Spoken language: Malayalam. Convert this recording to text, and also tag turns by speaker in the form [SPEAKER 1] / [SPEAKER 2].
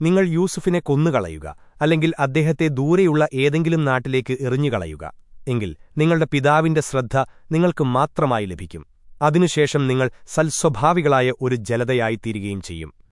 [SPEAKER 1] നിങ്ങൾ യൂസുഫിനെ കൊന്നുകളയുക അല്ലെങ്കിൽ അദ്ദേഹത്തെ ദൂരെയുള്ള ഏതെങ്കിലും നാട്ടിലേക്ക് എറിഞ്ഞുകളയുക. എങ്കിൽ നിങ്ങളുടെ പിതാവിന്റെ ശ്രദ്ധ നിങ്ങൾക്ക് മാത്രമായി ലഭിക്കും. അതിനുശേഷം നിങ്ങൾ സൽസ്വഭാവികളായ ഒരു ജലതയായിത്തീരുകയും ചെയ്യും.